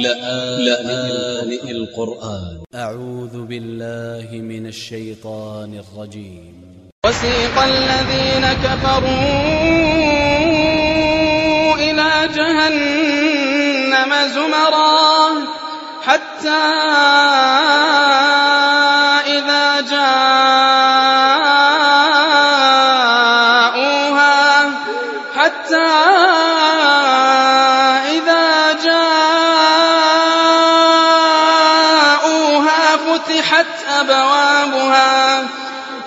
لآن القرآن. أ ع و ذ ب ا ل ل ه من ا ل ش ي ط ا ن ا ل ج ي م وسيق الذين كفروا إلى جهنم زمرا حتى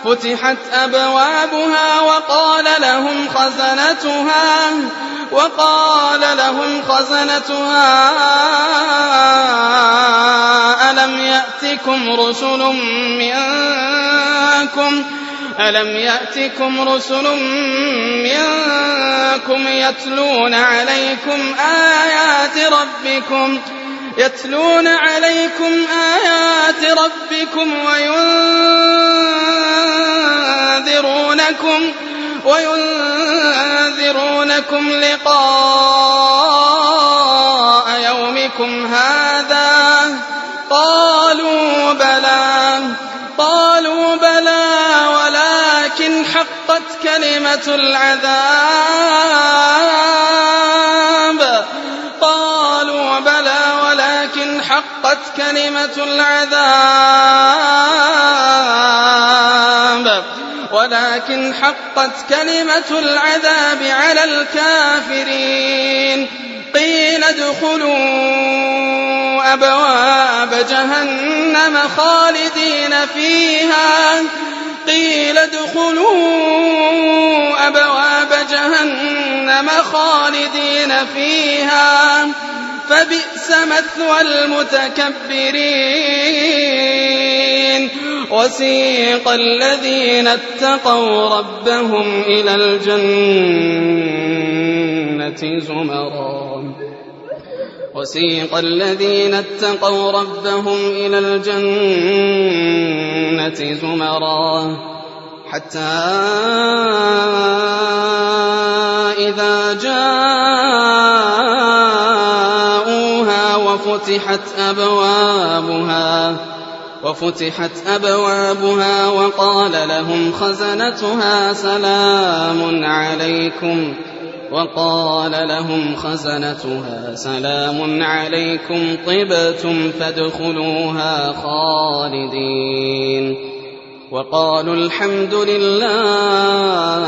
فتحت أبوابها وقال لهم خزنتها وقال لهم خزنتها ألم يأتكم رسل منكم؟ ألم يأتكم رسل منكم يتلون عليكم آيات ربكم؟ يتلون عليكم آيات ربكم وينذرونكم وينذرونكم لقاء يومكم هذا قالوا بلى قالوا بلى ولكن حقت كلمة العذاب قالوا بلى حقت كلمة العذاب ولكن حقت كلمة العذاب على الكافرين. قيل ادخلوا أبواب جهنم خالدين فيها. قيل ادخلوا أبواب جهنم خالدين فيها. فبئس مثوى المتكبرين. وسيق الذين اتقوا ربهم إلى الجنة زمرا. وسيق الذين اتقوا ربهم إلى الجنة زمرا. حتى إذا جاءوها وفتحت أبوابها وفتحت أبوابها وقال لهم خزنتها سلام عليكم وقال لهم خزنتها سلام عليكم طبتم فادخلوها خالدين. وقالوا الحمد لله.